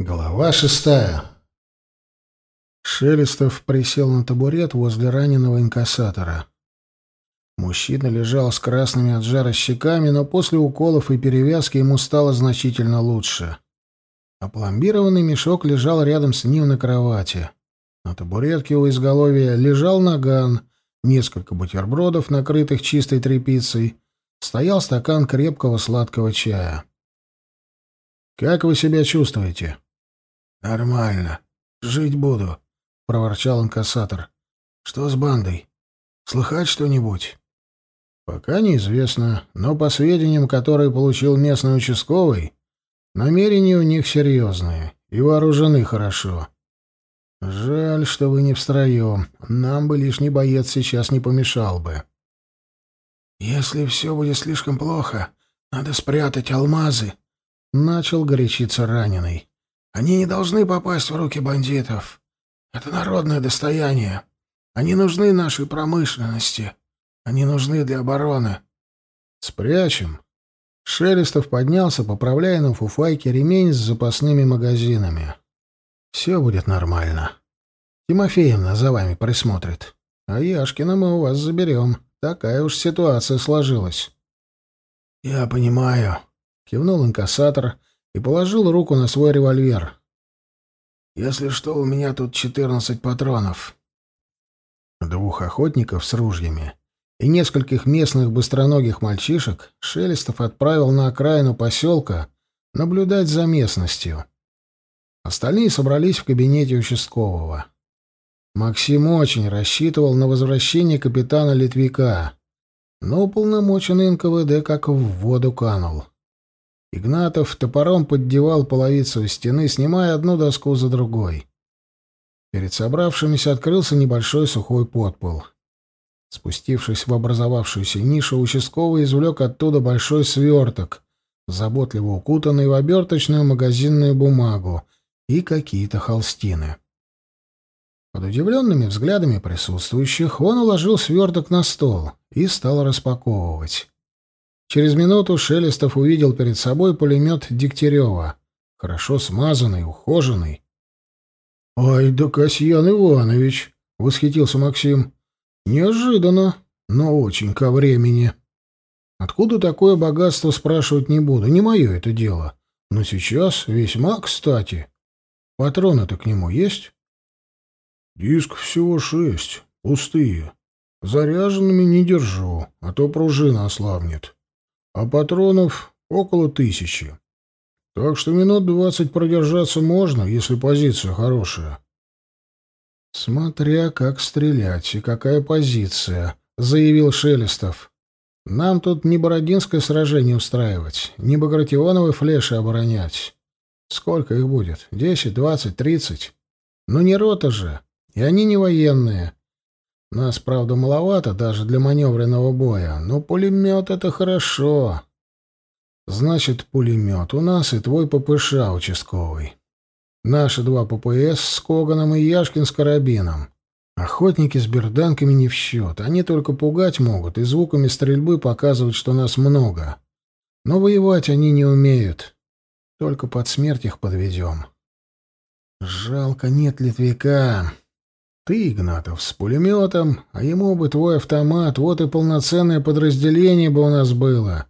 Глава шестая. Шелестов присел на табурет возле раненого инкассатора. Мужчина лежал с красными от жара щеками, но после уколов и перевязки ему стало значительно лучше. Опломбированный мешок лежал рядом с ним на кровати. На табуретке у изголовья лежал наган, несколько бутербродов, накрытых чистой тряпицей, стоял стакан крепкого сладкого чая. «Как вы себя чувствуете?» «Нормально. Жить буду», — проворчал инкассатор. «Что с бандой? Слыхать что-нибудь?» «Пока неизвестно, но по сведениям, которые получил местный участковый, намерения у них серьезные и вооружены хорошо. Жаль, что вы не встроем. Нам бы лишний боец сейчас не помешал бы». «Если все будет слишком плохо, надо спрятать алмазы», — начал горячиться раненый. Они не должны попасть в руки бандитов. Это народное достояние. Они нужны нашей промышленности. Они нужны для обороны. Спрячем. Шелестов поднялся, поправляя на фуфайке ремень с запасными магазинами. Все будет нормально. Тимофеевна за вами присмотрит. А Яшкина мы у вас заберем. Такая уж ситуация сложилась. — Я понимаю, — кивнул инкассатор, — и положил руку на свой револьвер. «Если что, у меня тут четырнадцать патронов». Двух охотников с ружьями и нескольких местных быстроногих мальчишек Шелестов отправил на окраину поселка наблюдать за местностью. Остальные собрались в кабинете участкового. Максим очень рассчитывал на возвращение капитана Литвика, но уполномоченный НКВД как в воду канул. Игнатов топором поддевал половицу стены, снимая одну доску за другой. Перед собравшимися открылся небольшой сухой подпол. Спустившись в образовавшуюся нишу, участковый извлек оттуда большой сверток, заботливо укутанный в оберточную магазинную бумагу и какие-то холстины. Под удивленными взглядами присутствующих он уложил сверток на стол и стал распаковывать. Через минуту Шелестов увидел перед собой пулемет Дегтярева. Хорошо смазанный, ухоженный. «Ай да Касьян Иванович!» — восхитился Максим. «Неожиданно, но очень ко времени. Откуда такое богатство, спрашивать не буду, не мое это дело. Но сейчас весьма кстати. Патроны-то к нему есть?» «Диск всего шесть, пустые. Заряженными не держу, а то пружина ослабнет а патронов около тысячи. Так что минут двадцать продержаться можно, если позиция хорошая. Смотря как стрелять и какая позиция, заявил Шелестов. Нам тут не Бородинское сражение устраивать, не Багратионовы флеши оборонять. Сколько их будет? Десять, двадцать, тридцать? Ну не рота же, и они не военные. Нас, правда, маловато даже для маневренного боя, но пулемет — это хорошо. Значит, пулемет у нас и твой ППШ участковый. Наши два ППС с Коганом и Яшкин с карабином. Охотники с берданками не в счет. Они только пугать могут и звуками стрельбы показывать, что нас много. Но воевать они не умеют. Только под смерть их подведем. Жалко нет Литвика. Ты, Игнатов, с пулеметом, а ему бы твой автомат, вот и полноценное подразделение бы у нас было.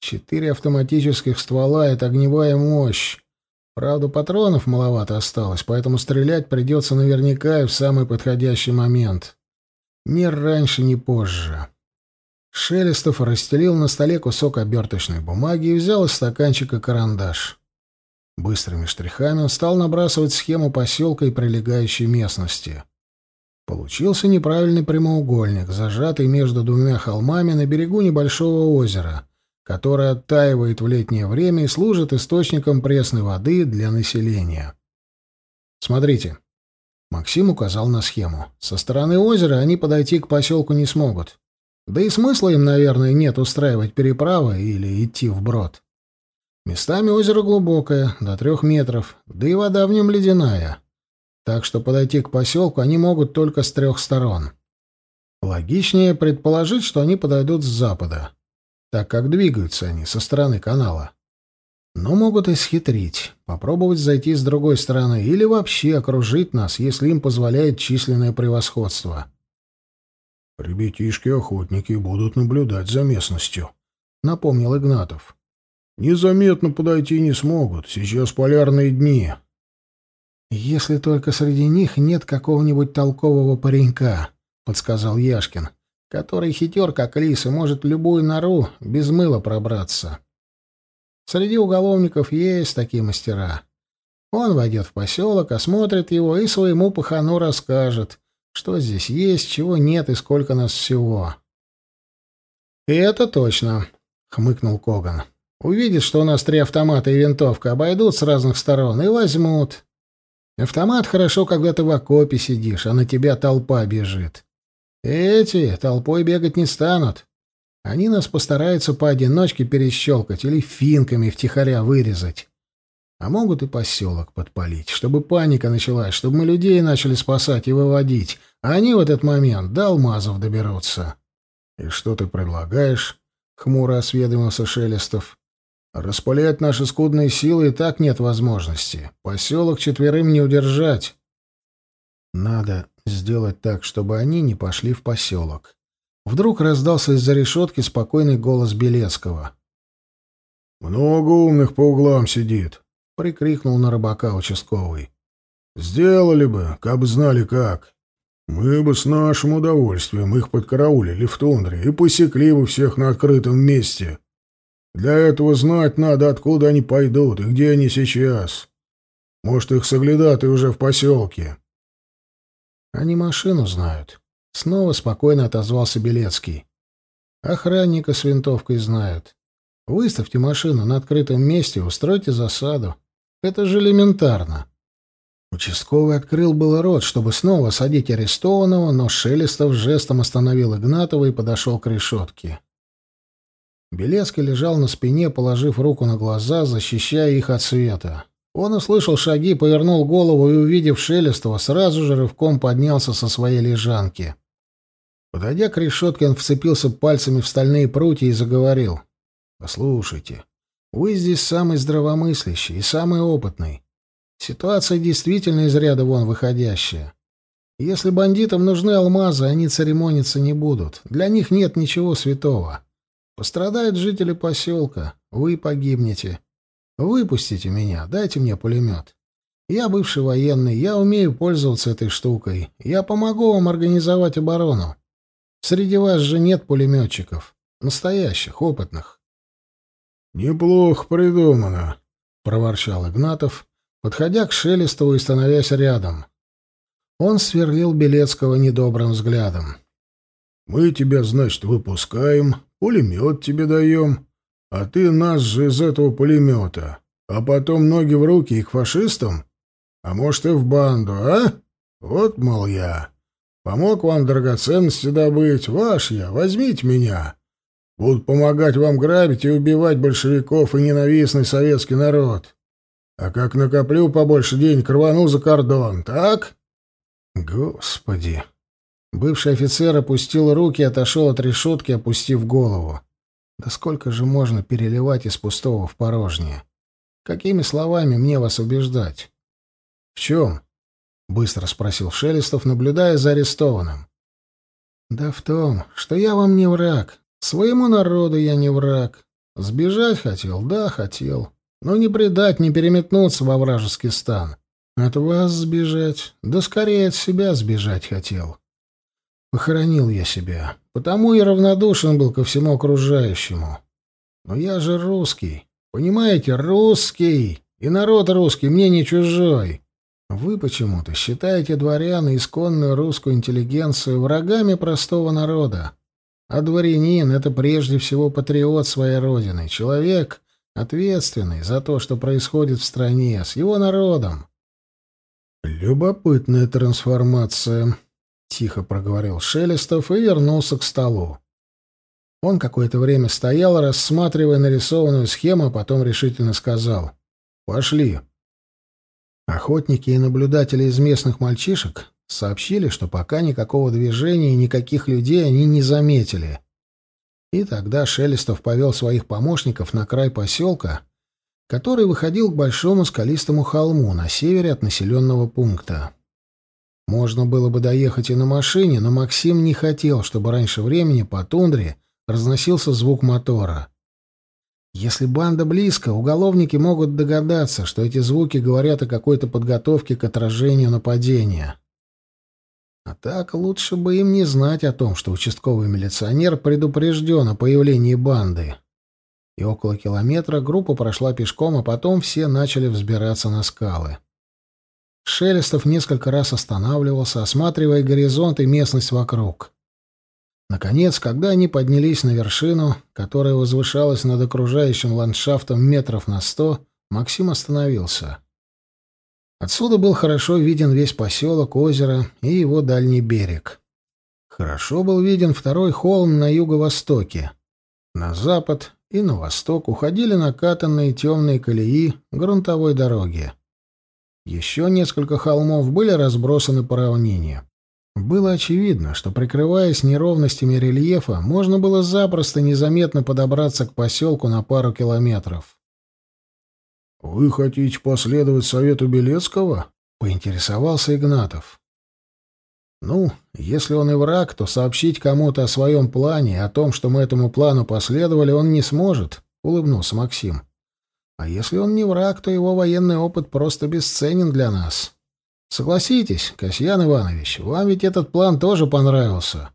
Четыре автоматических ствола — это огневая мощь. Правда, патронов маловато осталось, поэтому стрелять придется наверняка и в самый подходящий момент. Ни раньше, ни позже. Шелестов расстелил на столе кусок оберточной бумаги и взял из стаканчика карандаш. Быстрыми штрихами он стал набрасывать схему поселка и прилегающей местности. Получился неправильный прямоугольник, зажатый между двумя холмами на берегу небольшого озера, которое оттаивает в летнее время и служит источником пресной воды для населения. Смотрите. Максим указал на схему. Со стороны озера они подойти к поселку не смогут. Да и смысла им, наверное, нет устраивать переправы или идти вброд. Местами озеро глубокое, до трех метров, да и вода в нем ледяная так что подойти к поселку они могут только с трех сторон. Логичнее предположить, что они подойдут с запада, так как двигаются они со стороны канала. Но могут исхитрить, попробовать зайти с другой стороны или вообще окружить нас, если им позволяет численное превосходство. «Ребятишки-охотники будут наблюдать за местностью», — напомнил Игнатов. «Незаметно подойти не смогут. Сейчас полярные дни». «Если только среди них нет какого-нибудь толкового паренька», — подсказал Яшкин, «который хитер, как лис, и может в любую нору без мыла пробраться. Среди уголовников есть такие мастера. Он войдет в поселок, осмотрит его и своему пахану расскажет, что здесь есть, чего нет и сколько нас всего». «И это точно», — хмыкнул Коган. «Увидит, что у нас три автомата и винтовка, обойдут с разных сторон и возьмут». Автомат хорошо, когда ты в окопе сидишь, а на тебя толпа бежит. Эти толпой бегать не станут. Они нас постараются поодиночке перещелкать или финками втихаря вырезать. А могут и поселок подпалить, чтобы паника началась, чтобы мы людей начали спасать и выводить, а они в этот момент до алмазов доберутся. — И что ты предлагаешь? — хмуро осведомился Шелестов. Распылять наши скудные силы и так нет возможности. Поселок четверым не удержать. Надо сделать так, чтобы они не пошли в поселок. Вдруг раздался из-за решетки спокойный голос Белецкого. «Много умных по углам сидит», — прикрикнул на рыбака участковый. «Сделали бы, как бы знали как. Мы бы с нашим удовольствием их подкараулили в тундре и посекли бы всех на открытом месте». Для этого знать надо, откуда они пойдут и где они сейчас. Может, их соглядаты уже в поселке. Они машину знают. Снова спокойно отозвался Белецкий. Охранника с винтовкой знают. Выставьте машину на открытом месте, устройте засаду. Это же элементарно. Участковый открыл было рот, чтобы снова садить арестованного, но Шелестов жестом остановил Игнатова и подошел к решетке. Белецкий лежал на спине, положив руку на глаза, защищая их от света. Он услышал шаги, повернул голову и, увидев Шелестова, сразу же рывком поднялся со своей лежанки. Подойдя к решетке, он вцепился пальцами в стальные прутья и заговорил. «Послушайте, вы здесь самый здравомыслящий и самый опытный. Ситуация действительно из ряда вон выходящая. Если бандитам нужны алмазы, они церемониться не будут. Для них нет ничего святого. Пострадают жители поселка. Вы погибнете. Выпустите меня, дайте мне пулемет. Я бывший военный, я умею пользоваться этой штукой. Я помогу вам организовать оборону. Среди вас же нет пулеметчиков. Настоящих, опытных. «Неплохо придумано», — проворчал Игнатов, подходя к Шелестову и становясь рядом. Он сверлил Белецкого недобрым взглядом. «Мы тебя, значит, выпускаем, Пулемет тебе даем, а ты нас же из этого пулемета. А потом ноги в руки и к фашистам? А может, и в банду, а? Вот, мол, я. Помог вам драгоценности добыть, ваш я, возьмите меня. Буду помогать вам грабить и убивать большевиков и ненавистный советский народ. А как накоплю побольше денег, рвану за кордон, так? Господи! Бывший офицер опустил руки и отошел от решетки, опустив голову. Да сколько же можно переливать из пустого в порожнее? Какими словами мне вас убеждать? В чем? Быстро спросил Шелестов, наблюдая за арестованным. Да в том, что я вам не враг. Своему народу я не враг. Сбежать хотел, да, хотел. Но не предать, не переметнуться во вражеский стан. От вас сбежать, да скорее от себя сбежать хотел. Похоронил я себя, потому и равнодушен был ко всему окружающему. Но я же русский, понимаете, русский, и народ русский мне не чужой. Вы почему-то считаете дворян и исконную русскую интеллигенцию врагами простого народа. А дворянин — это прежде всего патриот своей родины, человек, ответственный за то, что происходит в стране, с его народом. Любопытная трансформация, — тихо проговорил Шелестов и вернулся к столу. Он какое-то время стоял, рассматривая нарисованную схему, а потом решительно сказал «Пошли». Охотники и наблюдатели из местных мальчишек сообщили, что пока никакого движения и никаких людей они не заметили. И тогда Шелестов повел своих помощников на край поселка, который выходил к большому скалистому холму на севере от населенного пункта. Можно было бы доехать и на машине, но Максим не хотел, чтобы раньше времени по тундре разносился звук мотора. Если банда близко, уголовники могут догадаться, что эти звуки говорят о какой-то подготовке к отражению нападения. А так лучше бы им не знать о том, что участковый милиционер предупрежден о появлении банды. И около километра группа прошла пешком, а потом все начали взбираться на скалы. Шелестов несколько раз останавливался, осматривая горизонт и местность вокруг. Наконец, когда они поднялись на вершину, которая возвышалась над окружающим ландшафтом метров на сто, Максим остановился. Отсюда был хорошо виден весь поселок, озеро и его дальний берег. Хорошо был виден второй холм на юго-востоке. На запад и на восток уходили накатанные темные колеи грунтовой дороги. Еще несколько холмов были разбросаны по равнине. Было очевидно, что, прикрываясь неровностями рельефа, можно было запросто незаметно подобраться к поселку на пару километров. «Вы хотите последовать совету Белецкого?» — поинтересовался Игнатов. «Ну, если он и враг, то сообщить кому-то о своем плане о том, что мы этому плану последовали, он не сможет», — улыбнулся Максим. А если он не враг, то его военный опыт просто бесценен для нас. Согласитесь, Касьян Иванович, вам ведь этот план тоже понравился.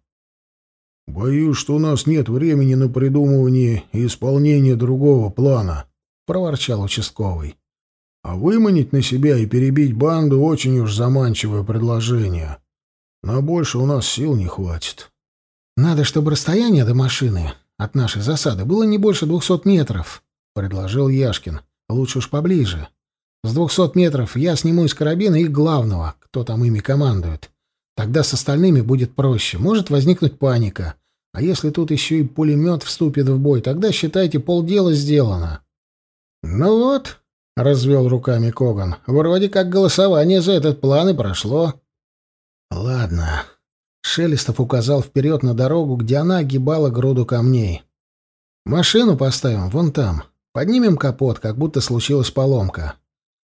Боюсь, что у нас нет времени на придумывание и исполнение другого плана, проворчал участковый. А выманить на себя и перебить банду очень уж заманчивое предложение. На больше у нас сил не хватит. Надо, чтобы расстояние до машины от нашей засады было не больше двухсот метров, — предложил Яшкин. «Лучше уж поближе. С двухсот метров я сниму из карабина их главного, кто там ими командует. Тогда с остальными будет проще. Может возникнуть паника. А если тут еще и пулемет вступит в бой, тогда, считайте, полдела сделано». «Ну вот», — развел руками Коган, — «вроде как голосование за этот план и прошло». «Ладно». Шелестов указал вперед на дорогу, где она огибала груду камней. «Машину поставим вон там. Поднимем капот, как будто случилась поломка.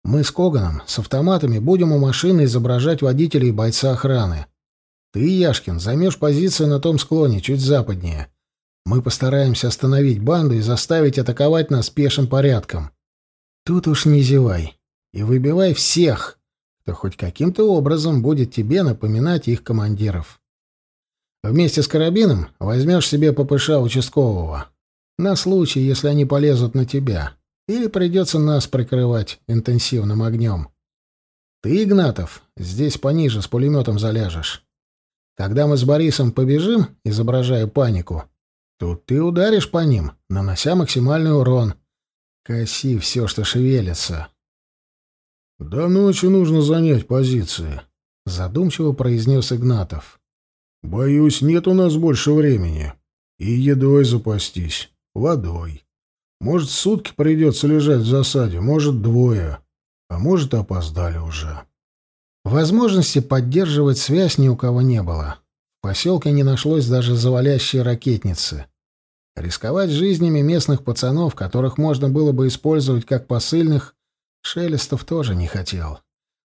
Мы с Коганом с автоматами будем у машины изображать водителя и бойца охраны. Ты, Яшкин, займешь позицию на том склоне, чуть западнее. Мы постараемся остановить банду и заставить атаковать нас пешим порядком. Тут уж не зевай. И выбивай всех, кто хоть каким-то образом будет тебе напоминать их командиров. Вместе с карабином возьмешь себе ППШ участкового. На случай, если они полезут на тебя. Или придется нас прикрывать интенсивным огнем. Ты, Игнатов, здесь пониже с пулеметом заляжешь. Когда мы с Борисом побежим, изображая панику, тут ты ударишь по ним, нанося максимальный урон. Коси все, что шевелится. — До ночи нужно занять позиции, — задумчиво произнес Игнатов. — Боюсь, нет у нас больше времени. И едой запастись водой. Может, сутки придется лежать в засаде, может, двое, а может, опоздали уже. Возможности поддерживать связь ни у кого не было. В поселке не нашлось даже завалящей ракетницы. Рисковать жизнями местных пацанов, которых можно было бы использовать как посыльных, Шелестов тоже не хотел.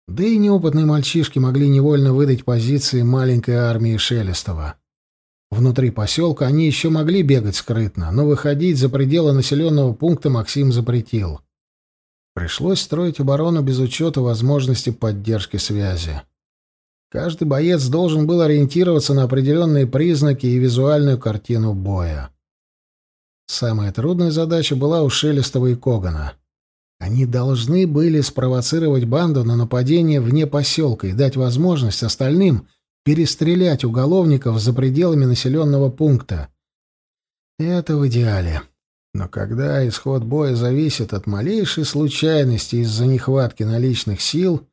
Да и неопытные мальчишки могли невольно выдать позиции маленькой армии Шелестова. Внутри поселка они еще могли бегать скрытно, но выходить за пределы населенного пункта Максим запретил. Пришлось строить оборону без учета возможности поддержки связи. Каждый боец должен был ориентироваться на определенные признаки и визуальную картину боя. Самая трудная задача была у Шелестова и Когана. Они должны были спровоцировать банду на нападение вне поселка и дать возможность остальным перестрелять уголовников за пределами населенного пункта. Это в идеале. Но когда исход боя зависит от малейшей случайности из-за нехватки наличных сил,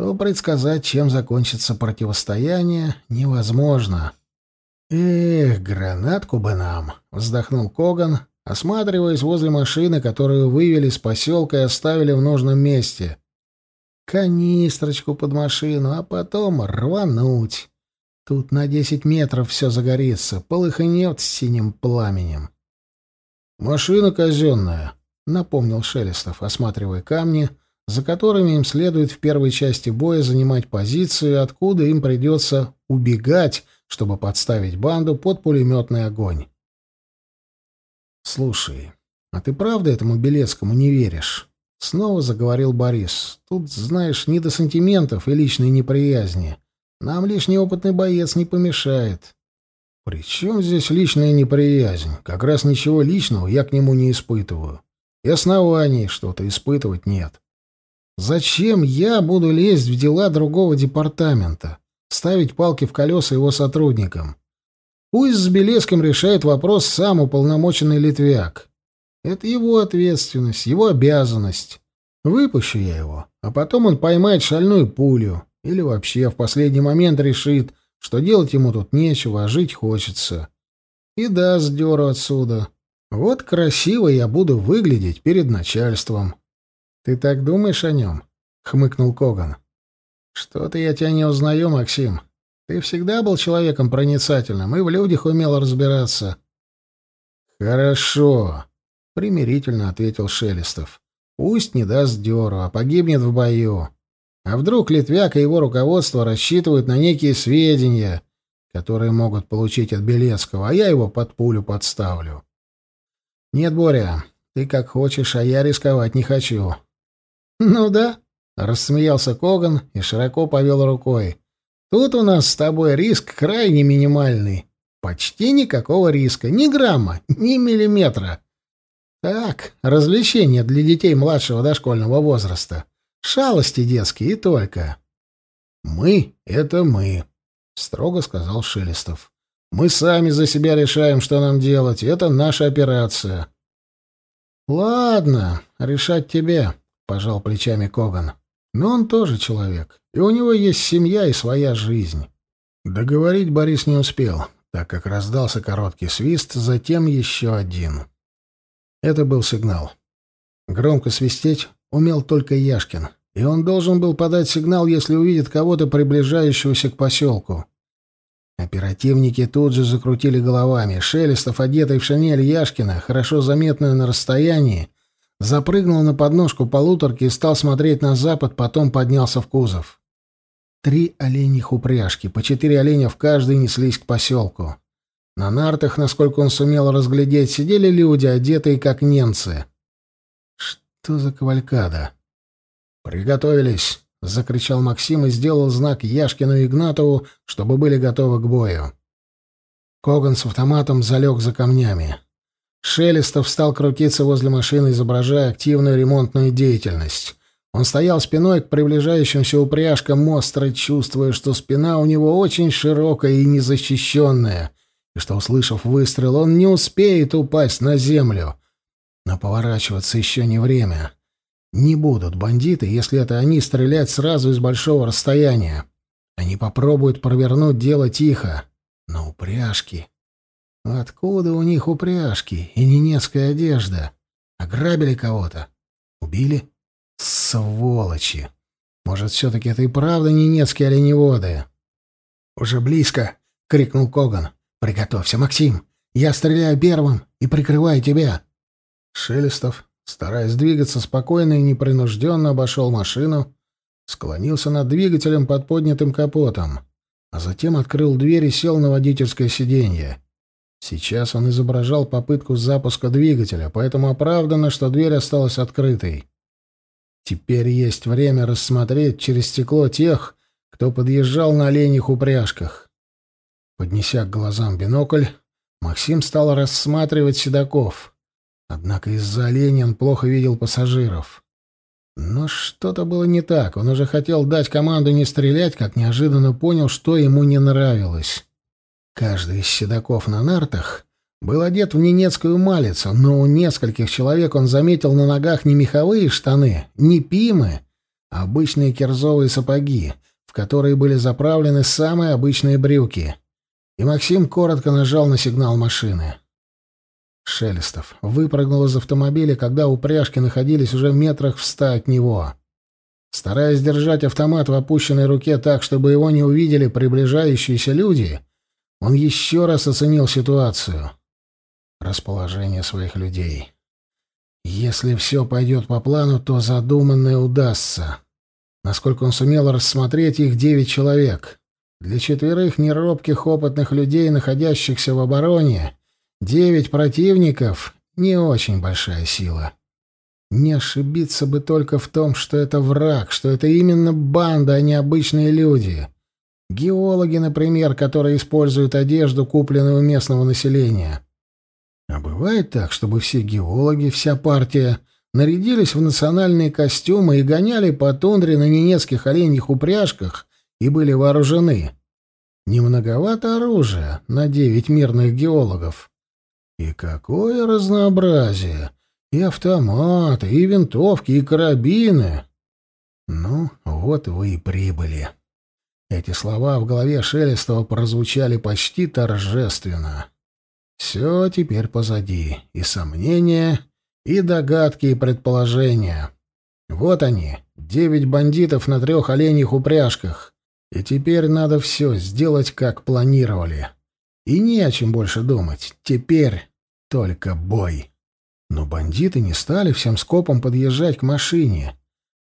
то предсказать, чем закончится противостояние, невозможно. «Эх, гранатку бы нам!» — вздохнул Коган, осматриваясь возле машины, которую вывели с поселка и оставили в нужном месте канистрочку под машину, а потом рвануть. Тут на десять метров все загорится, полыхнет синим пламенем. «Машина казенная», — напомнил Шелестов, осматривая камни, за которыми им следует в первой части боя занимать позицию, откуда им придется убегать, чтобы подставить банду под пулеметный огонь. «Слушай, а ты правда этому Белецкому не веришь?» Снова заговорил Борис. «Тут, знаешь, не до сантиментов и личной неприязни. Нам лишний опытный боец не помешает». «При чем здесь личная неприязнь? Как раз ничего личного я к нему не испытываю. И оснований что-то испытывать нет. Зачем я буду лезть в дела другого департамента, ставить палки в колеса его сотрудникам? Пусть с Белецким решает вопрос сам уполномоченный Литвяк. Это его ответственность, его обязанность. Выпущу я его, а потом он поймает шальную пулю или вообще в последний момент решит, что делать ему тут нечего, а жить хочется. И даст дёру отсюда. Вот красиво я буду выглядеть перед начальством. Ты так думаешь о нем? хмыкнул Коган. Что-то я тебя не узнаю, Максим. Ты всегда был человеком проницательным и в людях умел разбираться. Хорошо, примирительно ответил Шелестов. Пусть не даст дёру, а погибнет в бою. А вдруг Литвяк и его руководство рассчитывают на некие сведения, которые могут получить от Белецкого, а я его под пулю подставлю? Нет, Боря, ты как хочешь, а я рисковать не хочу. Ну да, рассмеялся Коган и широко повел рукой. Тут у нас с тобой риск крайне минимальный. Почти никакого риска, ни грамма, ни миллиметра. Так, развлечение для детей младшего дошкольного возраста. Шалости детские и только. Мы — это мы, — строго сказал Шелестов. Мы сами за себя решаем, что нам делать. Это наша операция. Ладно, решать тебе, — пожал плечами Коган. Но он тоже человек, и у него есть семья и своя жизнь. Договорить Борис не успел, так как раздался короткий свист, затем еще один. Это был сигнал. Громко свистеть умел только Яшкин, и он должен был подать сигнал, если увидит кого-то, приближающегося к поселку. Оперативники тут же закрутили головами. Шелестов, одетый в шинель Яшкина, хорошо заметную на расстоянии, запрыгнул на подножку полуторки и стал смотреть на запад, потом поднялся в кузов. Три оленьих упряжки, по четыре оленя в каждой неслись к поселку. На нартах, насколько он сумел разглядеть, сидели люди, одетые как немцы. Что за кавалькада? «Приготовились!» — закричал Максим и сделал знак Яшкину и Игнатову, чтобы были готовы к бою. Коган с автоматом залег за камнями. Шелестов стал крутиться возле машины, изображая активную ремонтную деятельность. Он стоял спиной к приближающимся упряжкам, остро чувствуя, что спина у него очень широкая и незащищенная, и что, услышав выстрел, он не успеет упасть на землю. Но поворачиваться еще не время. Не будут бандиты, если это они, стрелять сразу из большого расстояния. Они попробуют провернуть дело тихо. Но упряжки... Откуда у них упряжки и ненецкая одежда? Ограбили кого-то? Убили? Сволочи! Может, все-таки это и правда ненецкие оленеводы? «Уже близко!» — крикнул Коган. «Приготовься, Максим! Я стреляю первым и прикрываю тебя!» Шелестов Стараясь двигаться спокойно и непринужденно, обошел машину, склонился над двигателем под поднятым капотом, а затем открыл дверь и сел на водительское сиденье. Сейчас он изображал попытку запуска двигателя, поэтому оправдано, что дверь осталась открытой. Теперь есть время рассмотреть через стекло тех, кто подъезжал на оленях упряжках. Поднеся к глазам бинокль, Максим стал рассматривать седаков. Однако из-за оленя он плохо видел пассажиров. Но что-то было не так. Он уже хотел дать команду не стрелять, как неожиданно понял, что ему не нравилось. Каждый из седаков на нартах был одет в ненецкую малицу, но у нескольких человек он заметил на ногах не меховые штаны, не пимы, а обычные кирзовые сапоги, в которые были заправлены самые обычные брюки. И Максим коротко нажал на сигнал машины. Шелестов выпрыгнул из автомобиля, когда упряжки находились уже метрах в ста от него. Стараясь держать автомат в опущенной руке так, чтобы его не увидели приближающиеся люди, он еще раз оценил ситуацию. Расположение своих людей. Если все пойдет по плану, то задуманное удастся. Насколько он сумел рассмотреть их девять человек. Для четверых неробких опытных людей, находящихся в обороне, девять противников — не очень большая сила. Не ошибиться бы только в том, что это враг, что это именно банда, а не обычные люди. Геологи, например, которые используют одежду, купленную у местного населения. А бывает так, чтобы все геологи, вся партия нарядились в национальные костюмы и гоняли по тундре на ненецких оленьих упряжках и были вооружены. Не многовато оружия на девять мирных геологов. И какое разнообразие! И автоматы, и винтовки, и карабины. Ну, вот вы и прибыли. Эти слова в голове Шелестова прозвучали почти торжественно. Все теперь позади. И сомнения, и догадки, и предположения. Вот они, девять бандитов на трех оленьих упряжках. И теперь надо все сделать, как планировали. И не о чем больше думать. Теперь только бой. Но бандиты не стали всем скопом подъезжать к машине.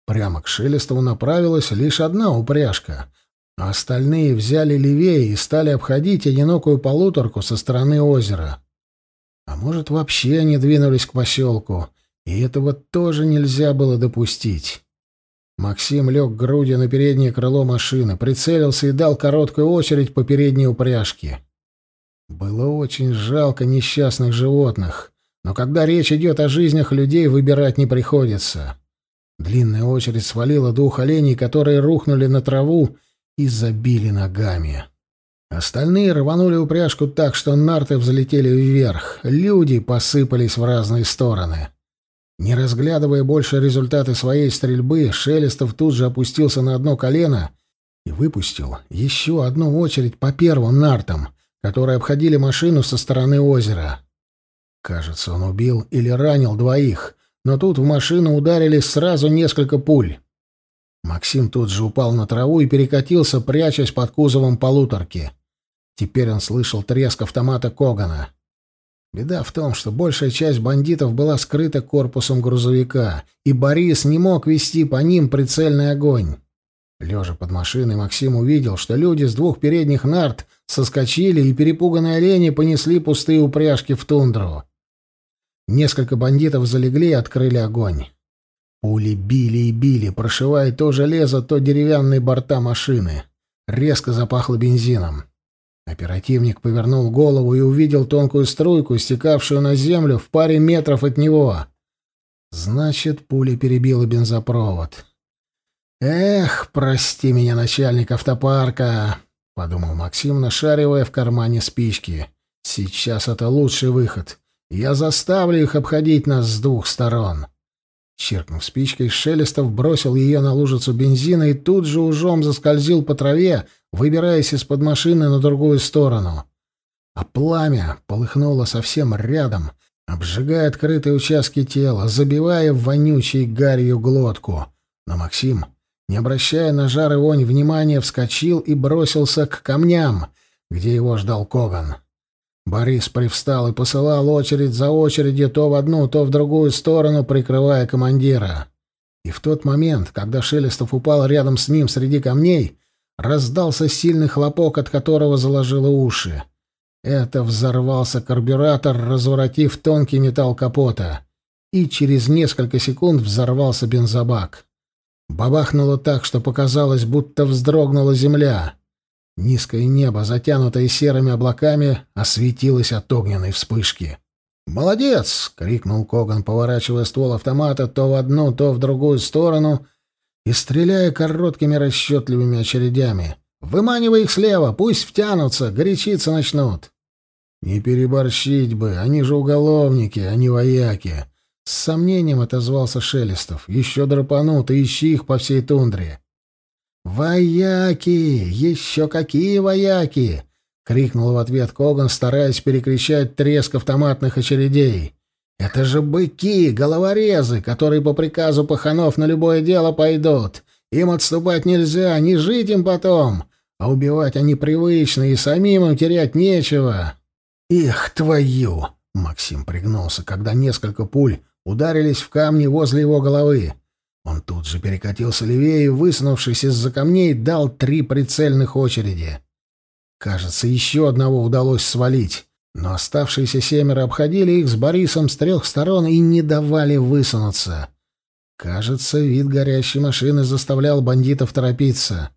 Прямо к Шелестову направилась лишь одна упряжка, а остальные взяли левее и стали обходить одинокую полуторку со стороны озера. А может, вообще они двинулись к поселку, и этого тоже нельзя было допустить. Максим лег грудью на переднее крыло машины, прицелился и дал короткую очередь по передней упряжке. Было очень жалко несчастных животных — но когда речь идет о жизнях людей, выбирать не приходится. Длинная очередь свалила двух оленей, которые рухнули на траву и забили ногами. Остальные рванули упряжку так, что нарты взлетели вверх. Люди посыпались в разные стороны. Не разглядывая больше результаты своей стрельбы, Шелестов тут же опустился на одно колено и выпустил еще одну очередь по первым нартам, которые обходили машину со стороны озера. Кажется, он убил или ранил двоих, но тут в машину ударили сразу несколько пуль. Максим тут же упал на траву и перекатился, прячась под кузовом полуторки. Теперь он слышал треск автомата Когана. Беда в том, что большая часть бандитов была скрыта корпусом грузовика, и Борис не мог вести по ним прицельный огонь. Лежа под машиной, Максим увидел, что люди с двух передних нарт соскочили, и перепуганные олени понесли пустые упряжки в тундру. Несколько бандитов залегли и открыли огонь. Пули били и били, прошивая то железо, то деревянные борта машины. Резко запахло бензином. Оперативник повернул голову и увидел тонкую струйку, стекавшую на землю в паре метров от него. Значит, пуля перебила бензопровод. «Эх, прости меня, начальник автопарка!» — подумал Максим, нашаривая в кармане спички. «Сейчас это лучший выход. Я заставлю их обходить нас с двух сторон. Чиркнув спичкой, Шелестов бросил ее на лужицу бензина и тут же ужом заскользил по траве, выбираясь из-под машины на другую сторону. А пламя полыхнуло совсем рядом, обжигая открытые участки тела, забивая вонючей гарью глотку. Но Максим, не обращая на жар и вонь внимания, вскочил и бросился к камням, где его ждал Коган. Борис привстал и посылал очередь за очередью то в одну, то в другую сторону, прикрывая командира. И в тот момент, когда Шелестов упал рядом с ним среди камней, раздался сильный хлопок, от которого заложило уши. Это взорвался карбюратор, разворотив тонкий металл капота. И через несколько секунд взорвался бензобак. Бабахнуло так, что показалось, будто вздрогнула земля. Низкое небо, затянутое серыми облаками, осветилось от огненной вспышки. «Молодец!» — крикнул Коган, поворачивая ствол автомата то в одну, то в другую сторону и стреляя короткими расчетливыми очередями. «Выманивай их слева, пусть втянутся, горячиться начнут!» «Не переборщить бы, они же уголовники, а не вояки!» С сомнением отозвался Шелестов. «Еще драпанут, и ищи их по всей тундре!» «Вояки! Еще какие вояки!» — крикнул в ответ Коган, стараясь перекричать треск автоматных очередей. «Это же быки, головорезы, которые по приказу паханов на любое дело пойдут. Им отступать нельзя, не жить им потом, а убивать они привычны, и самим им терять нечего». «Их твою!» — Максим пригнулся, когда несколько пуль ударились в камни возле его головы. Он тут же перекатился левее и, высунувшись из-за камней, дал три прицельных очереди. Кажется, еще одного удалось свалить, но оставшиеся семеро обходили их с Борисом с трех сторон и не давали высунуться. Кажется, вид горящей машины заставлял бандитов торопиться.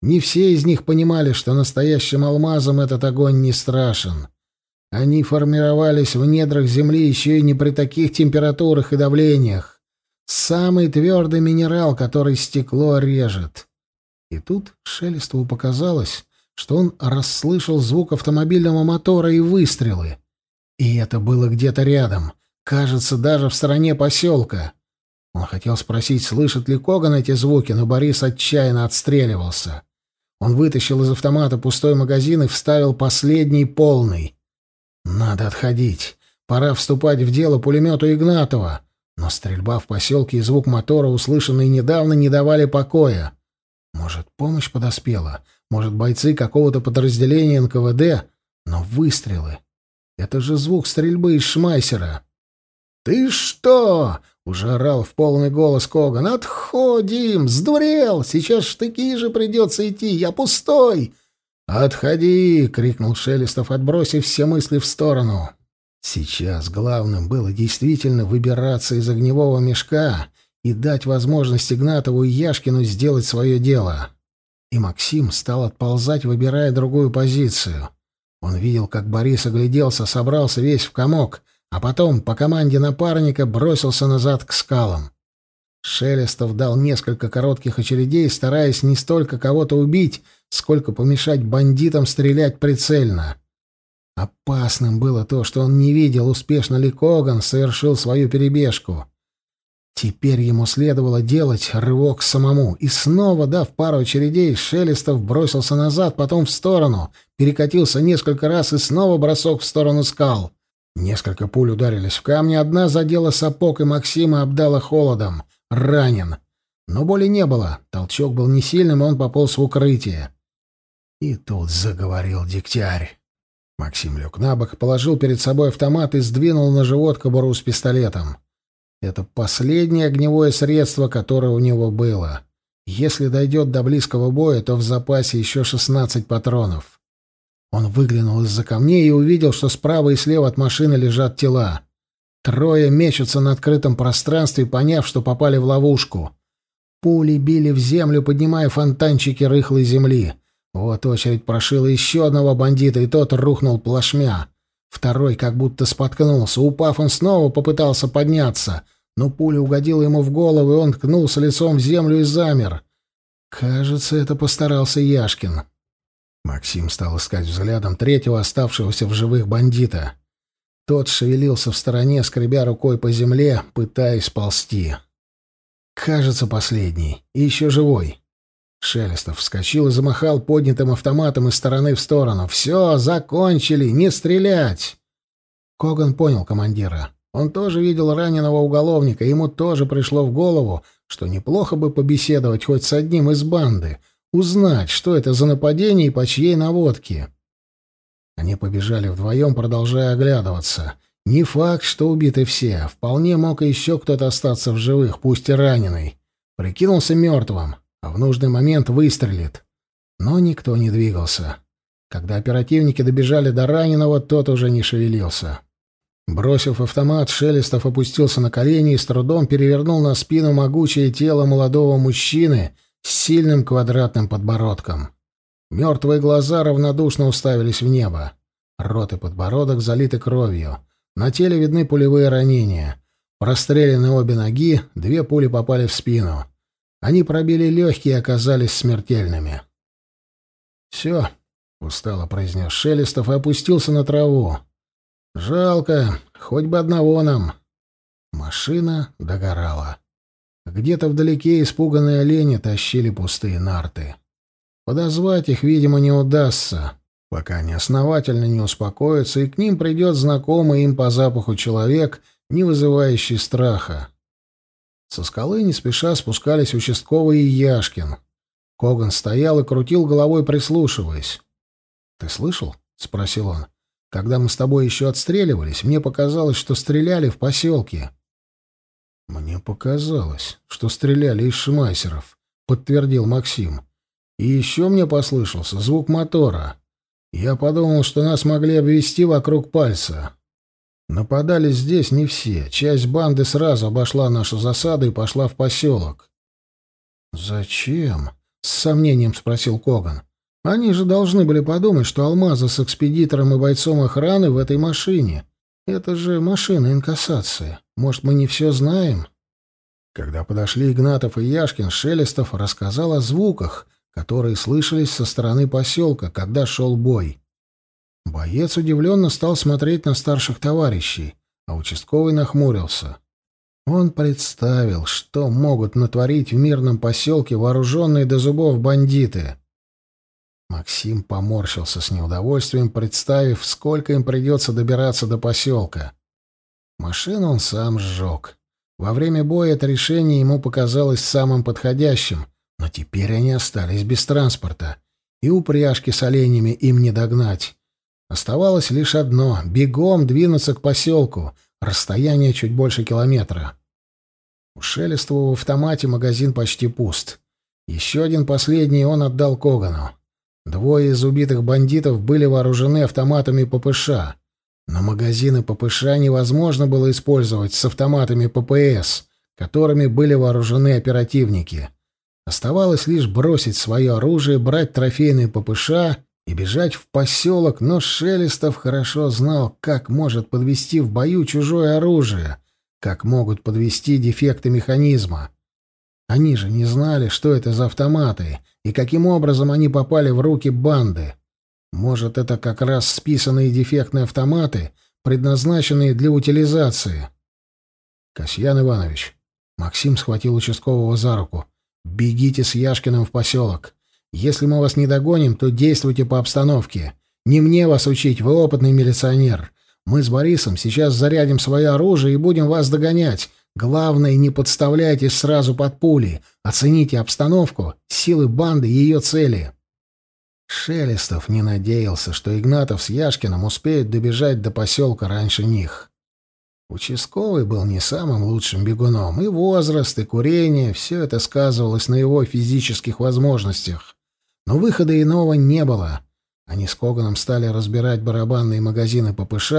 Не все из них понимали, что настоящим алмазом этот огонь не страшен. Они формировались в недрах земли еще и не при таких температурах и давлениях. Самый твердый минерал, который стекло режет. И тут Шелестову показалось, что он расслышал звук автомобильного мотора и выстрелы. И это было где-то рядом, кажется, даже в стороне поселка. Он хотел спросить, слышит ли Коган эти звуки, но Борис отчаянно отстреливался. Он вытащил из автомата пустой магазин и вставил последний полный. «Надо отходить. Пора вступать в дело пулемету Игнатова. Но стрельба в поселке и звук мотора, услышанные недавно, не давали покоя. Может, помощь подоспела? Может, бойцы какого-то подразделения НКВД? Но выстрелы... Это же звук стрельбы из шмайсера. «Ты что?» — уже орал в полный голос Коган. «Отходим! Сдурел! Сейчас штыки же придется идти! Я пустой!» «Отходи!» — крикнул Шелестов, отбросив все мысли в сторону. Сейчас главным было действительно выбираться из огневого мешка и дать возможность Игнатову и Яшкину сделать свое дело. И Максим стал отползать, выбирая другую позицию. Он видел, как Борис огляделся, собрался весь в комок, а потом, по команде напарника, бросился назад к скалам. Шелестов дал несколько коротких очередей, стараясь не столько кого-то убить, сколько помешать бандитам стрелять прицельно. Опасным было то, что он не видел, успешно ли Коган совершил свою перебежку. Теперь ему следовало делать рывок самому, и снова, дав пару очередей, Шелестов бросился назад, потом в сторону, перекатился несколько раз и снова бросок в сторону скал. Несколько пуль ударились в камни, одна задела сапог, и Максима обдала холодом. Ранен. Но боли не было, толчок был не сильным, и он пополз в укрытие. И тут заговорил дегтярь. Максим лег на бок, положил перед собой автомат и сдвинул на живот кобуру с пистолетом. Это последнее огневое средство, которое у него было. Если дойдет до близкого боя, то в запасе еще 16 патронов. Он выглянул из-за камней и увидел, что справа и слева от машины лежат тела. Трое мечутся на открытом пространстве, поняв, что попали в ловушку. Пули били в землю, поднимая фонтанчики рыхлой земли. Вот очередь прошила еще одного бандита, и тот рухнул плашмя. Второй как будто споткнулся. Упав, он снова попытался подняться, но пуля угодила ему в голову, и он ткнулся лицом в землю и замер. Кажется, это постарался Яшкин. Максим стал искать взглядом третьего оставшегося в живых бандита. Тот шевелился в стороне, скребя рукой по земле, пытаясь ползти. Кажется, последний. И еще живой. Шелестов вскочил и замахал поднятым автоматом из стороны в сторону. «Все, закончили! Не стрелять!» Коган понял командира. Он тоже видел раненого уголовника, ему тоже пришло в голову, что неплохо бы побеседовать хоть с одним из банды, узнать, что это за нападение и по чьей наводке. Они побежали вдвоем, продолжая оглядываться. Не факт, что убиты все. Вполне мог и еще кто-то остаться в живых, пусть и раненый. Прикинулся мертвым а в нужный момент выстрелит. Но никто не двигался. Когда оперативники добежали до раненого, тот уже не шевелился. Бросив автомат, Шелестов опустился на колени и с трудом перевернул на спину могучее тело молодого мужчины с сильным квадратным подбородком. Мертвые глаза равнодушно уставились в небо. Рот и подбородок залиты кровью. На теле видны пулевые ранения. Прострелены обе ноги, две пули попали в спину. Они пробили легкие и оказались смертельными. «Все», — устало произнес Шелестов и опустился на траву. «Жалко, хоть бы одного нам». Машина догорала. Где-то вдалеке испуганные олени тащили пустые нарты. Подозвать их, видимо, не удастся, пока они основательно не успокоятся, и к ним придет знакомый им по запаху человек, не вызывающий страха. Со скалы не спеша спускались участковый и Яшкин. Коган стоял и крутил головой, прислушиваясь. «Ты слышал?» — спросил он. «Когда мы с тобой еще отстреливались, мне показалось, что стреляли в поселке». «Мне показалось, что стреляли из шмайсеров», — подтвердил Максим. «И еще мне послышался звук мотора. Я подумал, что нас могли обвести вокруг пальца. Нападали здесь не все. Часть банды сразу обошла нашу засаду и пошла в поселок». «Зачем?» — с сомнением спросил Коган. «Они же должны были подумать, что алмазы с экспедитором и бойцом охраны в этой машине. Это же машина инкассации. Может, мы не все знаем?» Когда подошли Игнатов и Яшкин, Шелестов рассказал о звуках, которые слышались со стороны поселка, когда шел бой. Боец удивленно стал смотреть на старших товарищей, а участковый нахмурился. Он представил, что могут натворить в мирном поселке вооруженные до зубов бандиты. Максим поморщился с неудовольствием, представив, сколько им придется добираться до поселка. Машину он сам сжег. Во время боя это решение ему показалось самым подходящим, но теперь они остались без транспорта, и упряжки с оленями им не догнать. Оставалось лишь одно — бегом двинуться к поселку, расстояние чуть больше километра. У Шелестова в автомате магазин почти пуст. Еще один последний он отдал Когану. Двое из убитых бандитов были вооружены автоматами ППШ. Но магазины ППШ невозможно было использовать с автоматами ППС, которыми были вооружены оперативники. Оставалось лишь бросить свое оружие, брать трофейные ППШ и бежать в поселок, но Шелестов хорошо знал, как может подвести в бою чужое оружие, как могут подвести дефекты механизма. Они же не знали, что это за автоматы и каким образом они попали в руки банды. Может, это как раз списанные дефектные автоматы, предназначенные для утилизации. Касьян Иванович. Максим схватил участкового за руку. «Бегите с Яшкиным в поселок. Если мы вас не догоним, то действуйте по обстановке. Не мне вас учить, вы опытный милиционер. Мы с Борисом сейчас зарядим свое оружие и будем вас догонять. Главное, не подставляйтесь сразу под пули. Оцените обстановку, силы банды и ее цели. Шелестов не надеялся, что Игнатов с Яшкиным успеют добежать до поселка раньше них. Участковый был не самым лучшим бегуном, и возраст, и курение — все это сказывалось на его физических возможностях. Но выхода иного не было. Они с Коганом стали разбирать барабанные магазины ППШ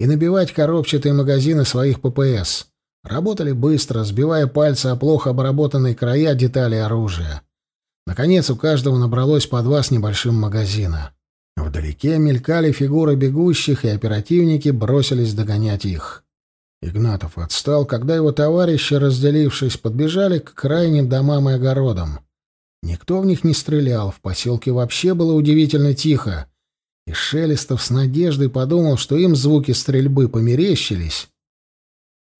и набивать коробчатые магазины своих ППС. Работали быстро, сбивая пальцы о плохо обработанные края деталей оружия. Наконец, у каждого набралось по два с небольшим магазина. Вдалеке мелькали фигуры бегущих, и оперативники бросились догонять их. Игнатов отстал, когда его товарищи, разделившись, подбежали к крайним домам и огородам. Никто в них не стрелял, в поселке вообще было удивительно тихо. И Шелестов с надеждой подумал, что им звуки стрельбы померещились,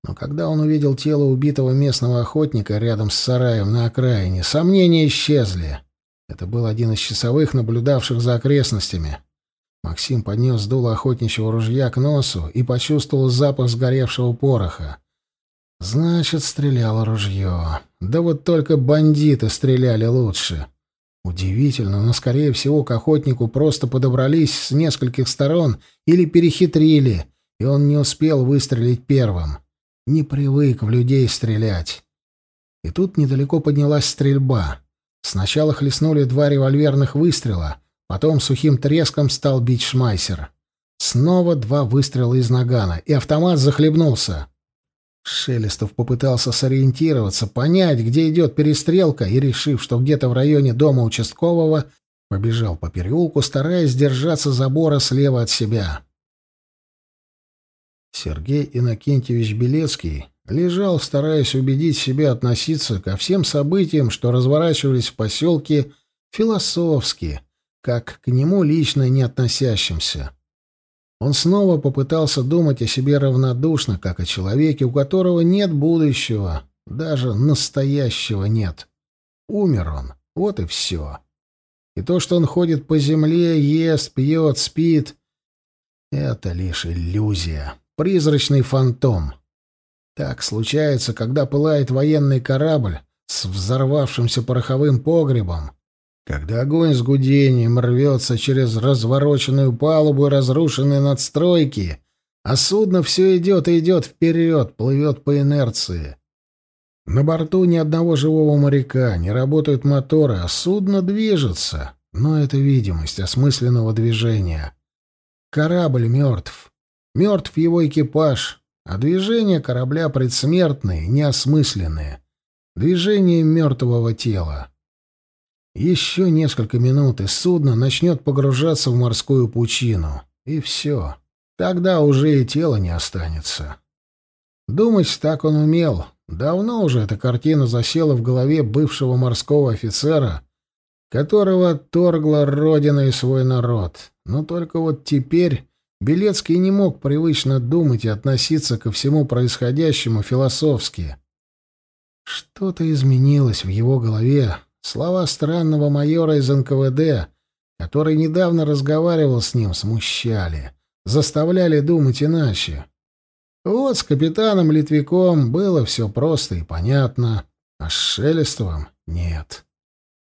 но когда он увидел тело убитого местного охотника рядом с сараем на окраине, сомнения исчезли. Это был один из часовых, наблюдавших за окрестностями. Максим поднес дуло охотничьего ружья к носу и почувствовал запах сгоревшего пороха. Значит, стреляло ружье. Да вот только бандиты стреляли лучше. Удивительно, но, скорее всего, к охотнику просто подобрались с нескольких сторон или перехитрили, и он не успел выстрелить первым. Не привык в людей стрелять. И тут недалеко поднялась стрельба. Сначала хлестнули два револьверных выстрела, потом сухим треском стал бить шмайсер. Снова два выстрела из нагана, и автомат захлебнулся. Шелестов попытался сориентироваться, понять, где идет перестрелка, и, решив, что где-то в районе дома участкового, побежал по переулку, стараясь держаться забора слева от себя. Сергей Иннокентьевич Белецкий лежал, стараясь убедить себя относиться ко всем событиям, что разворачивались в поселке, философски, как к нему лично не относящимся. Он снова попытался думать о себе равнодушно, как о человеке, у которого нет будущего, даже настоящего нет. Умер он, вот и все. И то, что он ходит по земле, ест, пьет, спит — это лишь иллюзия призрачный фантом. Так случается, когда пылает военный корабль с взорвавшимся пороховым погребом, когда огонь с гудением рвется через развороченную палубу и разрушенные надстройки, а судно все идет и идет вперед, плывет по инерции. На борту ни одного живого моряка, не работают моторы, а судно движется. Но это видимость осмысленного движения. Корабль мертв. Мертв его экипаж, а движения корабля предсмертные, неосмысленные. Движение мертвого тела. Еще несколько минут, и судно начнет погружаться в морскую пучину. И все. Тогда уже и тела не останется. Думать так он умел. Давно уже эта картина засела в голове бывшего морского офицера, которого отторгла родина и свой народ. Но только вот теперь Белецкий не мог привычно думать и относиться ко всему происходящему философски. Что-то изменилось в его голове. Слова странного майора из НКВД, который недавно разговаривал с ним, смущали, заставляли думать иначе. Вот с капитаном Литвиком было все просто и понятно, а с Шелестовым нет.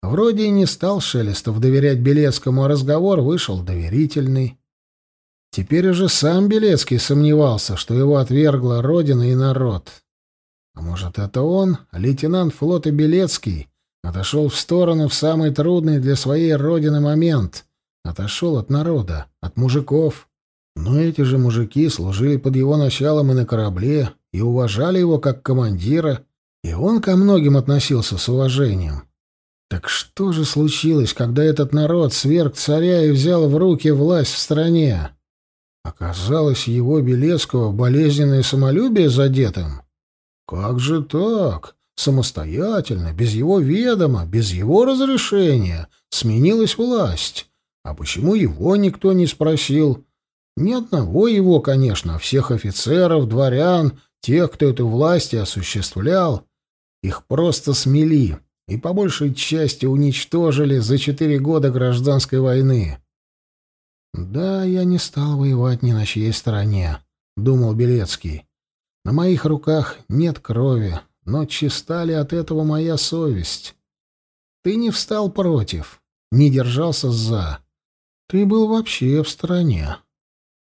Вроде и не стал Шелестов доверять Белецкому, а разговор вышел доверительный. Теперь уже сам Белецкий сомневался, что его отвергла Родина и народ. А может, это он, лейтенант флота Белецкий, отошел в сторону в самый трудный для своей Родины момент, отошел от народа, от мужиков. Но эти же мужики служили под его началом и на корабле, и уважали его как командира, и он ко многим относился с уважением. Так что же случилось, когда этот народ сверг царя и взял в руки власть в стране? Оказалось, его Белецкого болезненное самолюбие задетым? Как же так? Самостоятельно, без его ведома, без его разрешения сменилась власть. А почему его никто не спросил? Ни одного его, конечно, а всех офицеров, дворян, тех, кто эту власть осуществлял. Их просто смели и по большей части уничтожили за четыре года гражданской войны. «Да, я не стал воевать ни на чьей стороне», — думал Белецкий. «На моих руках нет крови, но чиста ли от этого моя совесть? Ты не встал против, не держался за. Ты был вообще в стороне.